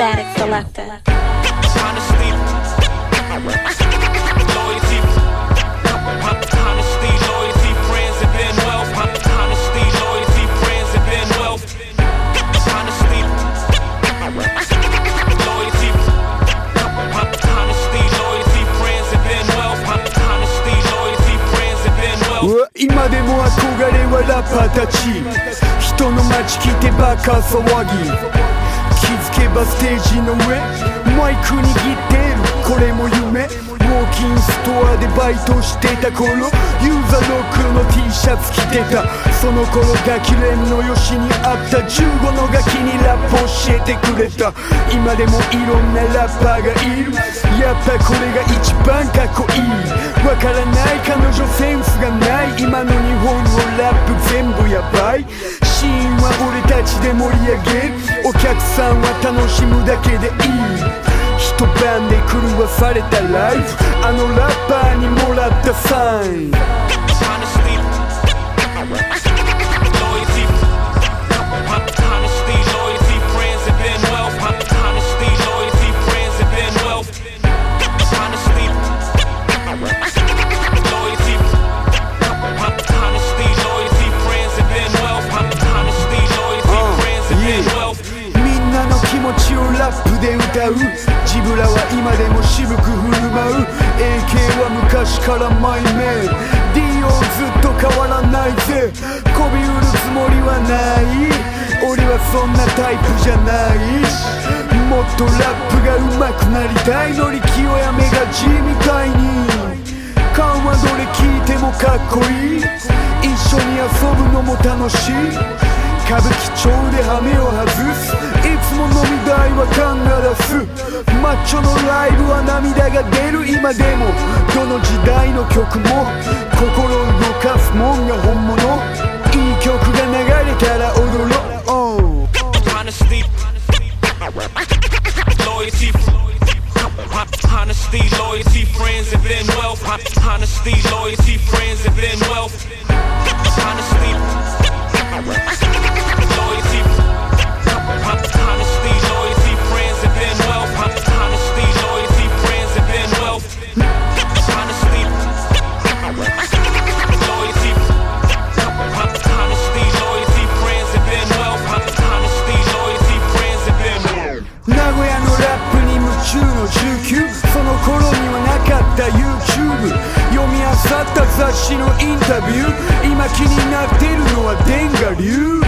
Selected. Honesty. Loyalty. Honesty, loyalty, friends, and then wealth. Honesty, loyalty, friends, and then wealth. Honesty. Loyalty. Honesty, loyalty, friends, and then wealth. Honesty, loyalty, friends, and then wealth. うわ今でも憧れはラッパーたち人の街聞いてバカ騒ぎ 気づけばステージの上マイク握ってる。これも夢。ウォーキンストアでバイトしてた頃ユーザーロックの T シャツ着てた。その頃ガキ連のよしにあった。15のガキにラップ教えてくれた。今でもいろんなラッパーがいる。やっぱこれが一番かっこいい。わからない彼女センスがない。今の日本のラップ全部やばい。シーンは俺たちで盛り上げる。お客さんは楽しむだけでいい。一晩で狂わされたライフ。あのラッパーにもらったサイン。う。ジブラは今でも渋く振る舞う。AK は昔からマイメン D をずっと変わらないぜ。媚び売るつもりはない。俺はそんなタイプじゃない。もっとラップが上手くなりたいのに清やめが G みたいに。緩和どれ聞いてもかっこいい。一緒に遊ぶのも楽しい。歌舞伎町で羽目を外す。はカンガラスマッチョのライブは涙が出る今でもどの時代の曲も心動かすもんが本物いい曲が流れたら踊ろう、oh Honesty. Loyalty. Honesty, loyalty, friends, and then wealth. Honesty, loyalty, friends, and then wealth. YouTube 読み漁った雑誌のインタビュー。今気になってるのはデンガ流。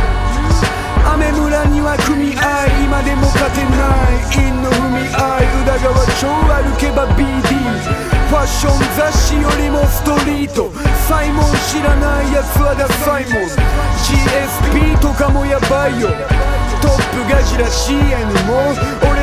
雨村には組合。今でも勝てない。陰の踏み合い。宇田川町歩けば BD ファッション雑誌よりもストリート。サイモン知らないやつはダサイモン GSP とかもやばいよ。トップガジラ CN も。俺